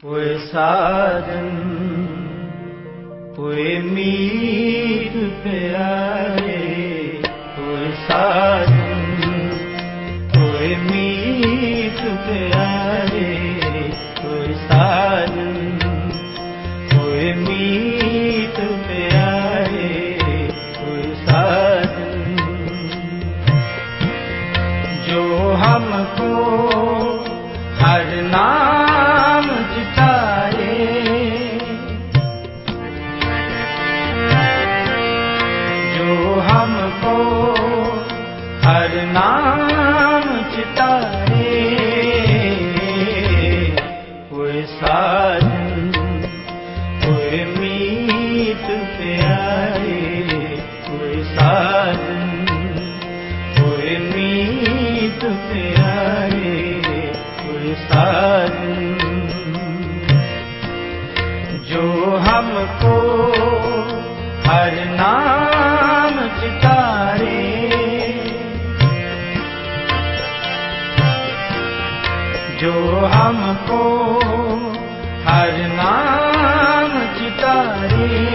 ਓਏ ਸਾਜਨ ਓਏ ਮੀਤ ਪਿਆਰੇ ਓਏ ਸਾਜਨ ਓਏ ਮੀਤ ਪਿਆਰੇ ਓਏ ਸਾਜਨ ਓਏ ਮੀਤ हर जो हमको हर नाम चितारे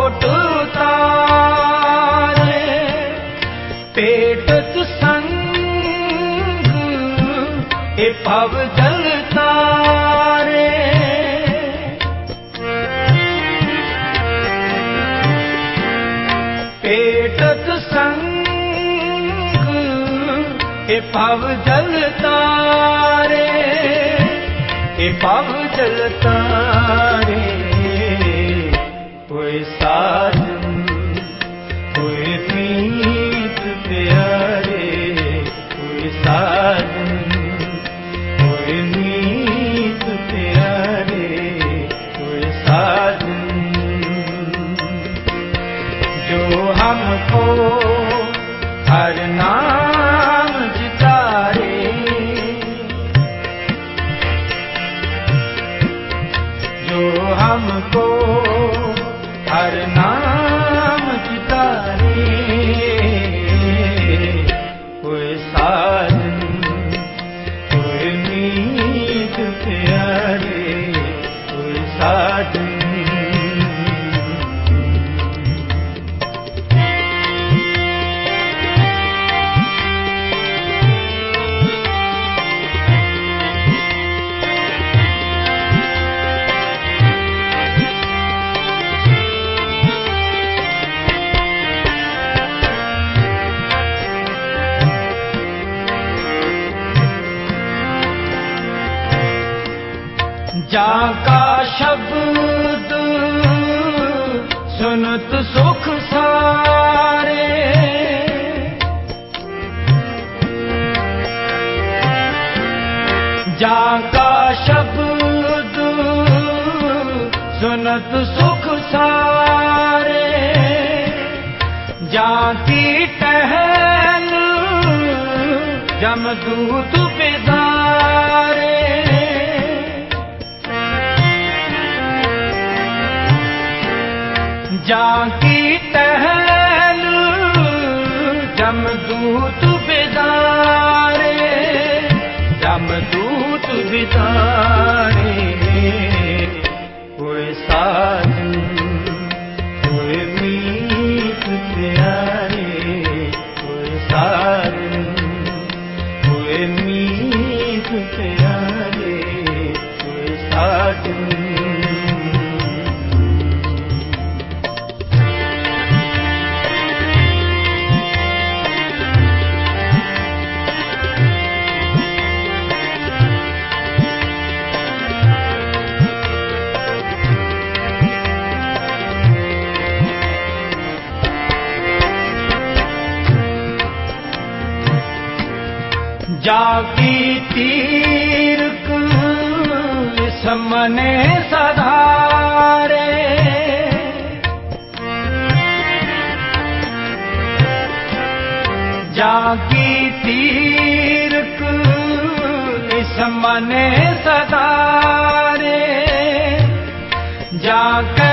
ए भव जल तारे ए भव जल तारे कोई साजन कोई मीत प्यारे कोई साजन कोई मीत प्यारे कोई साजन जो हमको हर नाम ਸ਼ਬਦ ਸੁਨਤ ਸੁਖ ਸਾਰੇ। ਜਾ ਕਾ ਸ਼ਬਦ ਸੁਨਤ ਸੁਖ ਸਾਰੇ। ਜਾਂ ਕੀ ਟਹਿਲ ਜਮ ਦੂਤ ਬੇਦਾ ਜਾਂ ਕੀ ਤਹਿਲ ਜਮਦੂਤ ਬਿਦਾਰੇ ਜਮਦੂਤ ਬਿਦਾਰੇ ਹੋਏ ਸਾਧੂ ਹੋਏ ਮੀਤ जाकी तीर्क समने सधारे जाकी तीर्क समने सधारे जाके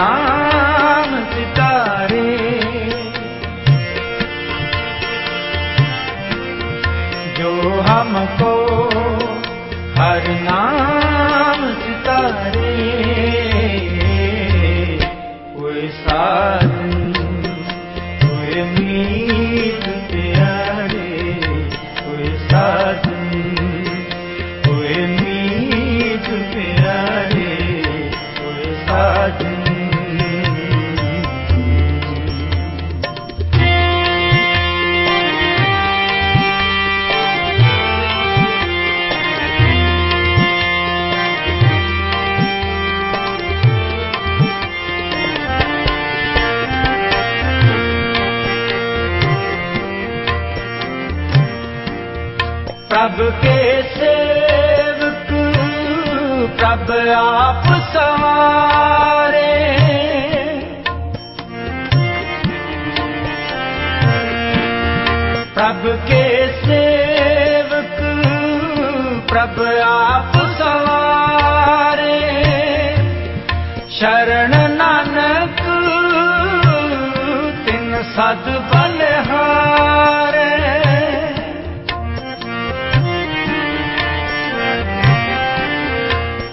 ਨਾਮ ਸਿਤਾਰੇ। ਜੋ ਹਮਕੋ ਹਰ ਨਾਮ ਸਿਤਾਰੇ। ਕੋਈ ਸਾ ਪ੍ਰਭ ਕੇ ਸੇਵਕ ਪ੍ਰਭ ਆਪ ਸਵਾਰੇ। ਪ੍ਰਭ ਕੇ ਸੇਵਕ ਪ੍ਰਭ ਆਪ ਸਵਾਰੇ। ਸ਼ਰਨ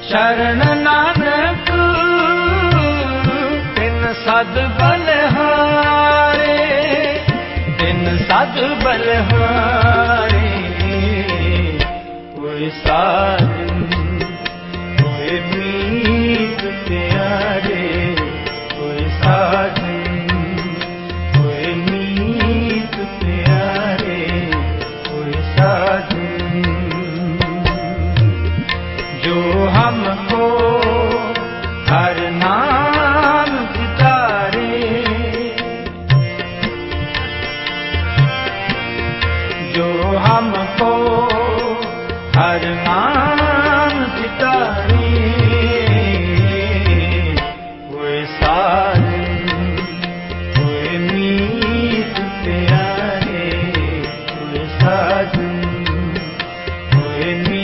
ਸ਼ਰਨ ਨਾਨਕ ਤਿਨ ਸਦ ਬਲਹਾਰੇ ਤਿਨ ਸਦ ਬਲਹਾਰੇ ਕੋਈ ਸਾਧਨ हमको हर नाम सितारे वो साधन वो मीत प्यारे वो साधन कोई मीत